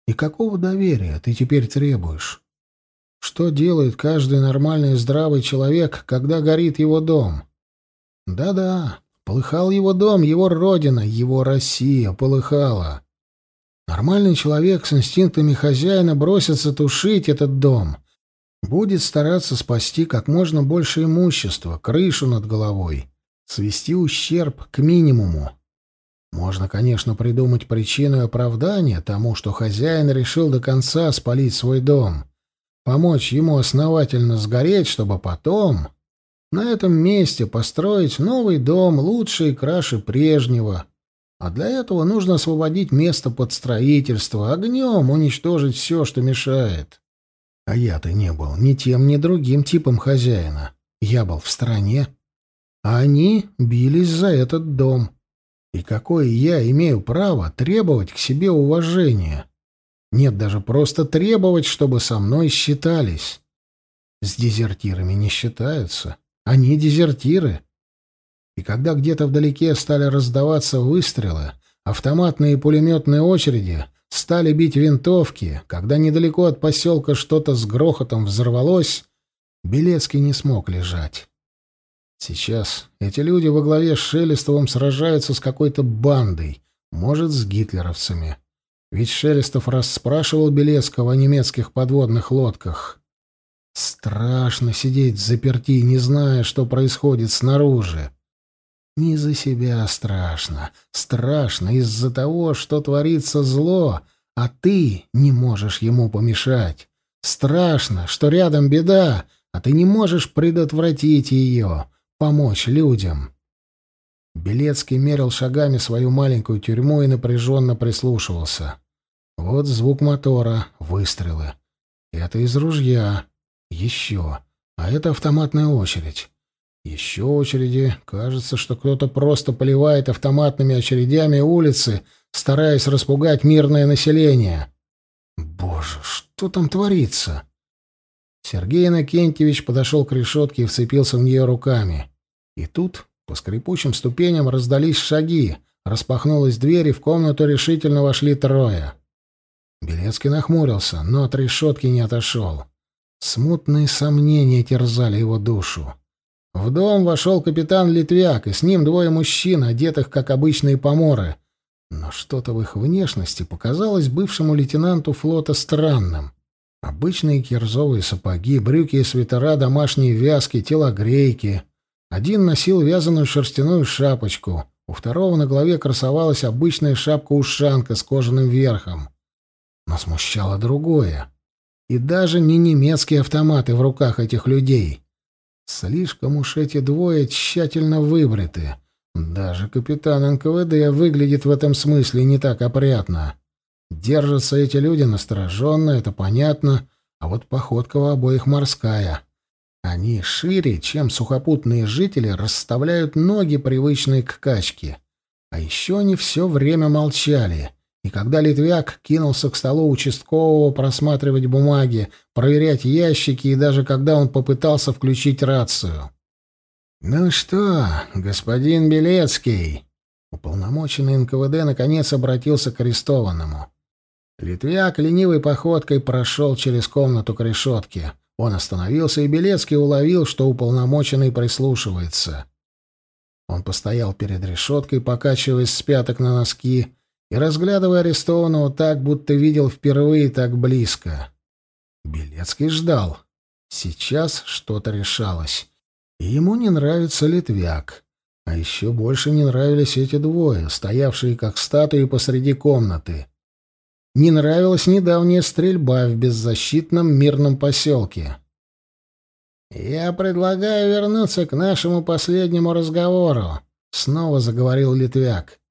И какого доверия ты теперь требуешь? Что делает каждый нормальный здравый человек, когда горит его дом? Да-да, полыхал его дом, его родина, его Россия полыхала. Нормальный человек с инстинктами хозяина бросится тушить этот дом. Будет стараться спасти как можно больше имущества, крышу над головой, свести ущерб к минимуму. Можно, конечно, придумать причину и оправдание тому, что хозяин решил до конца спалить свой дом, помочь ему основательно сгореть, чтобы потом на этом месте построить новый дом лучше и краше прежнего. А для этого нужно освободить место под строительство, огнем уничтожить все, что мешает. А я-то не был ни тем, ни другим типом хозяина. Я был в стране. А они бились за этот дом. И какое я имею право требовать к себе уважения? Нет, даже просто требовать, чтобы со мной считались. С дезертирами не считаются. Они дезертиры. И когда где-то вдалеке стали раздаваться выстрелы, автоматные и пулеметные очереди, стали бить винтовки, когда недалеко от поселка что-то с грохотом взорвалось, Белецкий не смог лежать. Сейчас эти люди во главе с Шелестовым сражаются с какой-то бандой, может, с гитлеровцами. Ведь Шелестов расспрашивал Белецкого о немецких подводных лодках. Страшно сидеть в заперти, не зная, что происходит снаружи. Не за себя страшно. Страшно из-за того, что творится зло, а ты не можешь ему помешать. Страшно, что рядом беда, а ты не можешь предотвратить ее помочь людям. Белецкий мерил шагами свою маленькую тюрьму и напряженно прислушивался. Вот звук мотора, выстрелы. Это из ружья. Еще. А это автоматная очередь. Еще очереди. Кажется, что кто-то просто поливает автоматными очередями улицы, стараясь распугать мирное население. Боже, что там творится? Сергей Иннокентьевич подошел к решетке и вцепился в нее руками. И тут по скрипучим ступеням раздались шаги, распахнулась дверь, и в комнату решительно вошли трое. Белецкий нахмурился, но от решетки не отошел. Смутные сомнения терзали его душу. В дом вошел капитан Литвяк, и с ним двое мужчин, одетых как обычные поморы. Но что-то в их внешности показалось бывшему лейтенанту флота странным. Обычные кирзовые сапоги, брюки и свитера, домашние вязки, телогрейки. Один носил вязаную шерстяную шапочку, у второго на голове красовалась обычная шапка-ушанка с кожаным верхом. Но смущало другое. И даже не немецкие автоматы в руках этих людей. Слишком уж эти двое тщательно выбриты. Даже капитан НКВД выглядит в этом смысле не так опрятно. Держатся эти люди настороженно, это понятно, а вот походка у обоих морская. Они шире, чем сухопутные жители, расставляют ноги, привычные к качке. А еще они все время молчали — и когда Литвяк кинулся к столу участкового просматривать бумаги, проверять ящики, и даже когда он попытался включить рацию. «Ну что, господин Белецкий?» Уполномоченный НКВД наконец обратился к арестованному. Литвяк ленивой походкой прошел через комнату к решетке. Он остановился, и Белецкий уловил, что уполномоченный прислушивается. Он постоял перед решеткой, покачиваясь с пяток на носки, и разглядывая арестованного так, будто видел впервые так близко. Белецкий ждал. Сейчас что-то решалось. И ему не нравится Литвяк. А еще больше не нравились эти двое, стоявшие как статуи посреди комнаты. Не нравилась недавняя стрельба в беззащитном мирном поселке. «Я предлагаю вернуться к нашему последнему разговору», — снова заговорил Литвяк.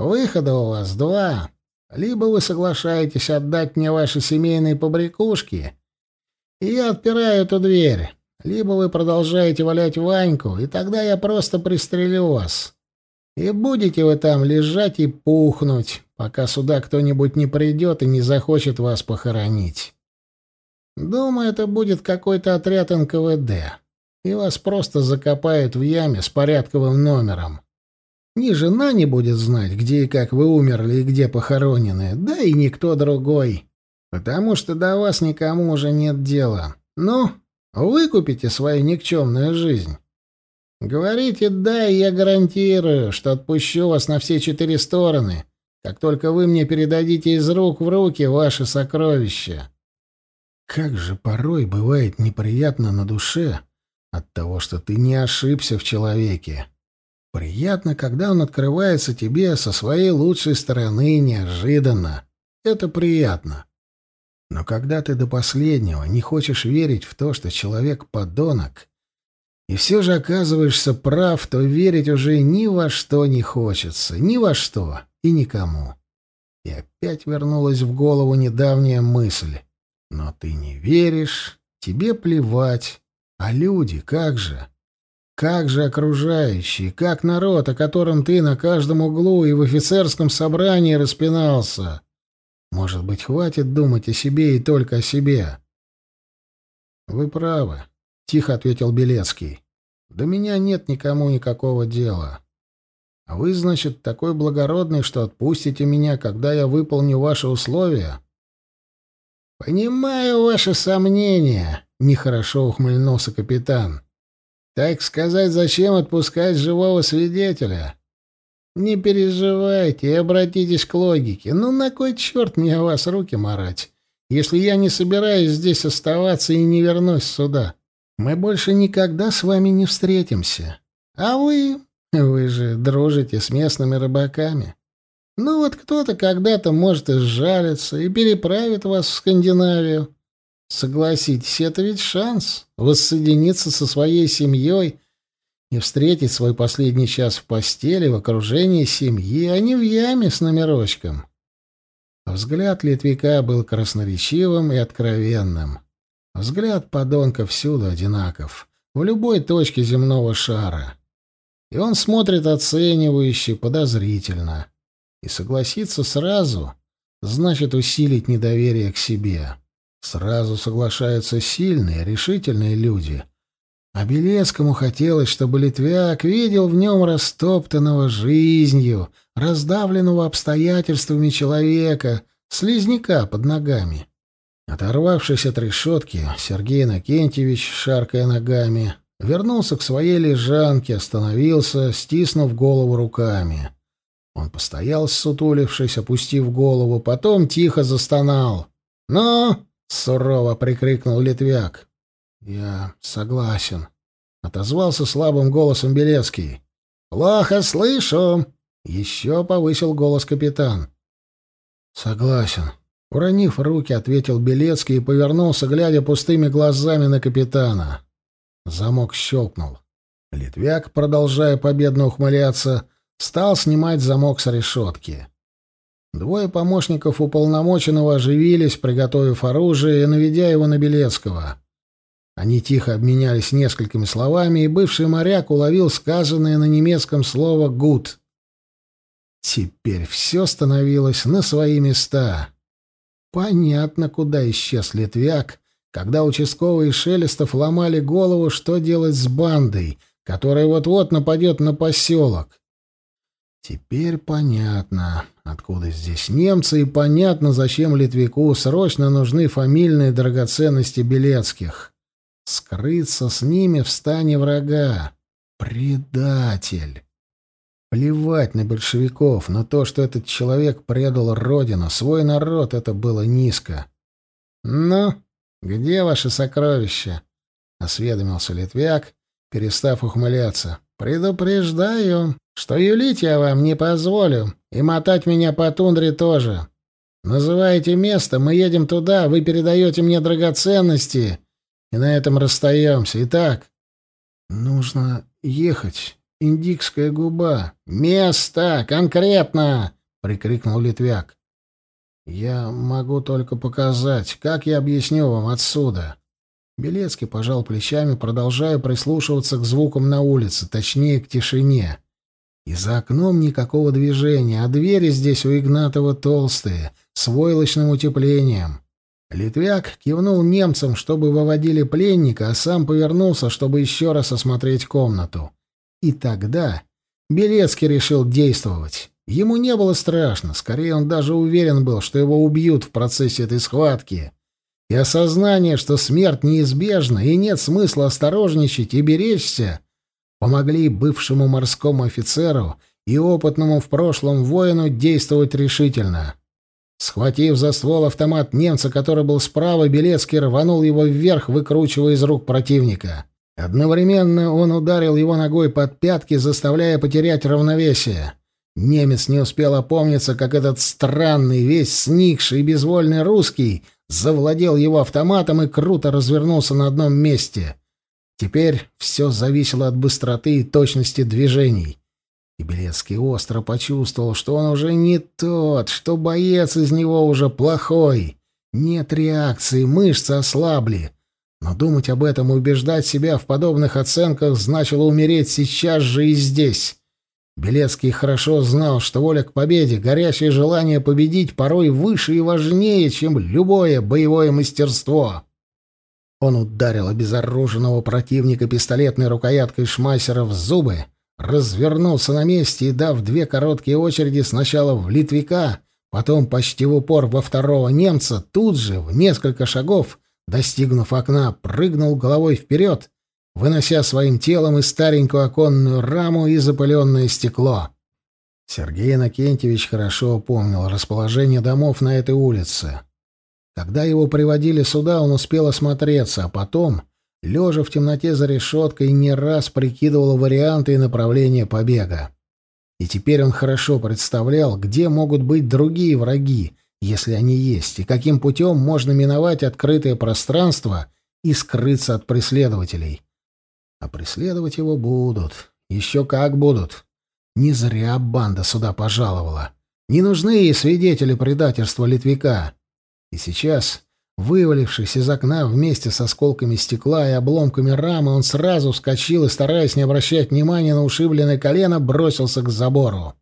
Выхода у вас два. Либо вы соглашаетесь отдать мне ваши семейные побрякушки, и я отпираю эту дверь, либо вы продолжаете валять Ваньку, и тогда я просто пристрелю вас. И будете вы там лежать и пухнуть, пока сюда кто-нибудь не придет и не захочет вас похоронить. Думаю, это будет какой-то отряд НКВД, и вас просто закопают в яме с порядковым номером. Ни жена не будет знать, где и как вы умерли и где похоронены, да и никто другой. Потому что до вас никому уже нет дела. Ну, выкупите свою никчемную жизнь. Говорите «да», и я гарантирую, что отпущу вас на все четыре стороны, как только вы мне передадите из рук в руки ваши сокровища. Как же порой бывает неприятно на душе от того, что ты не ошибся в человеке. Приятно, когда он открывается тебе со своей лучшей стороны неожиданно. Это приятно. Но когда ты до последнего не хочешь верить в то, что человек — подонок, и все же оказываешься прав, то верить уже ни во что не хочется, ни во что и никому. И опять вернулась в голову недавняя мысль. Но ты не веришь, тебе плевать. А люди, как же? Как же окружающие, как народ, о котором ты на каждом углу и в офицерском собрании распинался. Может быть, хватит думать о себе и только о себе? Вы правы, тихо ответил Белецкий. До меня нет никому никакого дела. А вы, значит, такой благородный, что отпустите меня, когда я выполню ваши условия? Понимаю ваши сомнения, нехорошо ухмыльнулся капитан. Так сказать, зачем отпускать живого свидетеля? Не переживайте и обратитесь к логике. Ну на кой черт мне о вас руки марать, если я не собираюсь здесь оставаться и не вернусь сюда? Мы больше никогда с вами не встретимся. А вы... Вы же дружите с местными рыбаками. Ну вот кто-то когда-то может и сжалиться и переправит вас в Скандинавию. Согласитесь, это ведь шанс воссоединиться со своей семьей и встретить свой последний час в постели в окружении семьи, а не в яме с номерочком. Взгляд Литвика был красноречивым и откровенным. Взгляд подонка всюду одинаков, в любой точке земного шара. И он смотрит оценивающе, подозрительно. И согласиться сразу значит усилить недоверие к себе. Сразу соглашаются сильные, решительные люди. А Белецкому хотелось, чтобы Литвяк видел в нем растоптанного жизнью, раздавленного обстоятельствами человека, слизняка под ногами. Оторвавшись от решетки, Сергей Накентьевич, шаркая ногами, вернулся к своей лежанке, остановился, стиснув голову руками. Он постоял, сутулившись, опустив голову, потом тихо застонал. «Ну!» — сурово прикрикнул Литвяк. «Я согласен», — отозвался слабым голосом Белецкий. «Плохо слышу!» — еще повысил голос капитан. «Согласен», — уронив руки, ответил Белецкий и повернулся, глядя пустыми глазами на капитана. Замок щелкнул. Литвяк, продолжая победно ухмыляться, стал снимать замок с решетки. Двое помощников уполномоченного оживились, приготовив оружие и наведя его на Белецкого. Они тихо обменялись несколькими словами, и бывший моряк уловил сказанное на немецком слово «гуд». Теперь все становилось на свои места. Понятно, куда исчез Литвяк, когда участковые Шелестов ломали голову, что делать с бандой, которая вот-вот нападет на поселок. Теперь понятно, откуда здесь немцы, и понятно, зачем Литвику срочно нужны фамильные драгоценности Белецких. Скрыться с ними в стане врага. Предатель. Плевать на большевиков, но то, что этот человек предал родину, свой народ, это было низко. «Ну, где ваши сокровища?» — осведомился Литвяк, перестав ухмыляться. «Предупреждаю, что юлить я вам не позволю, и мотать меня по тундре тоже. Называете место, мы едем туда, вы передаете мне драгоценности, и на этом расстаемся. Итак, нужно ехать». Индикская губа. Место! Конкретно! прикрикнул Литвяк. Я могу только показать, как я объясню вам отсюда. Белецкий пожал плечами, продолжая прислушиваться к звукам на улице, точнее, к тишине. И за окном никакого движения, а двери здесь у Игнатова толстые, с войлочным утеплением. Литвяк кивнул немцам, чтобы выводили пленника, а сам повернулся, чтобы еще раз осмотреть комнату. И тогда Белецкий решил действовать. Ему не было страшно, скорее он даже уверен был, что его убьют в процессе этой схватки. И осознание, что смерть неизбежна и нет смысла осторожничать и беречься, помогли бывшему морскому офицеру и опытному в прошлом воину действовать решительно. Схватив за ствол автомат немца, который был справа, Белецкий рванул его вверх, выкручивая из рук противника. Одновременно он ударил его ногой под пятки, заставляя потерять равновесие. Немец не успел опомниться, как этот странный, весь сникший и безвольный русский завладел его автоматом и круто развернулся на одном месте. Теперь все зависело от быстроты и точности движений. И Белецкий остро почувствовал, что он уже не тот, что боец из него уже плохой. Нет реакции, мышцы ослабли. Но думать об этом и убеждать себя в подобных оценках значило умереть сейчас же и здесь. Белецкий хорошо знал, что воля к победе, горячее желание победить порой выше и важнее, чем любое боевое мастерство. Он ударил обезоруженного противника пистолетной рукояткой шмайсера в зубы, развернулся на месте и, дав две короткие очереди сначала в Литвика, потом почти в упор во второго немца, тут же, в несколько шагов, достигнув окна, прыгнул головой вперед, вынося своим телом и старенькую оконную раму, и запыленное стекло. Сергей Иннокентьевич хорошо помнил расположение домов на этой улице. Когда его приводили сюда, он успел осмотреться, а потом, лежа в темноте за решеткой, не раз прикидывал варианты и направления побега. И теперь он хорошо представлял, где могут быть другие враги, если они есть, и каким путем можно миновать открытое пространство и скрыться от преследователей. А преследовать его будут. Еще как будут. Не зря банда сюда пожаловала. Не нужны ей свидетели предательства Литвика. И сейчас, вывалившись из окна вместе с осколками стекла и обломками рамы, он сразу вскочил и, стараясь не обращать внимания на ушибленное колено, бросился к забору.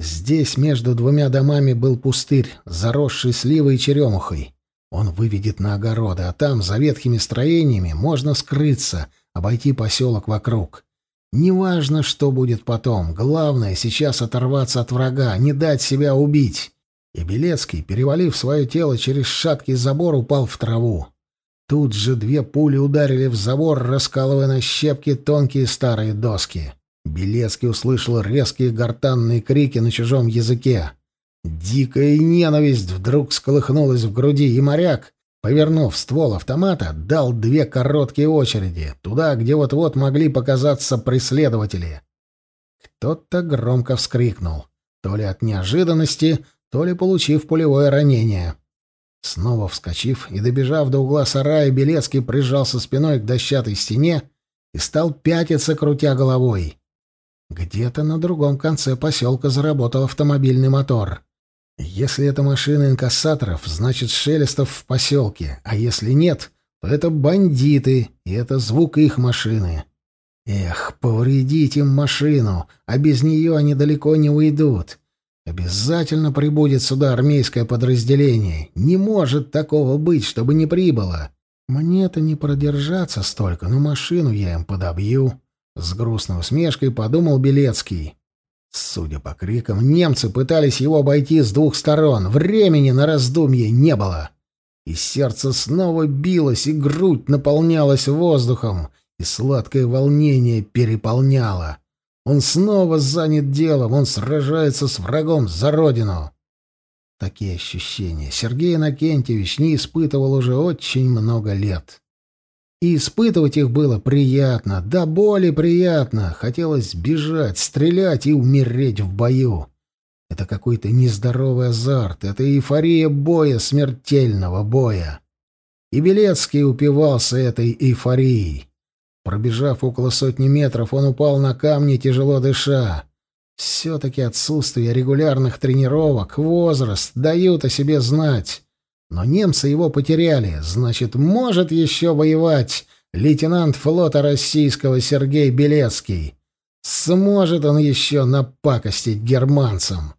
Здесь между двумя домами был пустырь, заросший сливой и черемухой. Он выведет на огороды, а там, за ветхими строениями, можно скрыться, обойти поселок вокруг. Неважно, что будет потом, главное сейчас оторваться от врага, не дать себя убить. И Белецкий, перевалив свое тело через шаткий забор, упал в траву. Тут же две пули ударили в забор, раскалывая на щепки тонкие старые доски. Белецкий услышал резкие гортанные крики на чужом языке. Дикая ненависть вдруг сколыхнулась в груди, и моряк, повернув ствол автомата, дал две короткие очереди, туда, где вот-вот могли показаться преследователи. Кто-то громко вскрикнул, то ли от неожиданности, то ли получив пулевое ранение. Снова вскочив и добежав до угла сарая, Белецкий прижался спиной к дощатой стене и стал пятиться, крутя головой. Где-то на другом конце поселка заработал автомобильный мотор. Если это машина инкассаторов, значит Шелестов в поселке, а если нет, то это бандиты, и это звук их машины. Эх, повредить им машину, а без нее они далеко не уйдут. Обязательно прибудет сюда армейское подразделение. Не может такого быть, чтобы не прибыло. Мне-то не продержаться столько, но машину я им подобью. С грустной усмешкой подумал Белецкий. Судя по крикам, немцы пытались его обойти с двух сторон. Времени на раздумье не было. И сердце снова билось, и грудь наполнялась воздухом, и сладкое волнение переполняло. Он снова занят делом, он сражается с врагом за родину. Такие ощущения Сергей Иннокентьевич не испытывал уже очень много лет. И испытывать их было приятно, да более приятно. Хотелось бежать, стрелять и умереть в бою. Это какой-то нездоровый азарт, это эйфория боя, смертельного боя. И Белецкий упивался этой эйфорией. Пробежав около сотни метров, он упал на камни, тяжело дыша. Все-таки отсутствие регулярных тренировок, возраст дают о себе знать. Но немцы его потеряли, значит, может еще воевать лейтенант флота российского Сергей Белецкий. Сможет он еще напакостить германцам.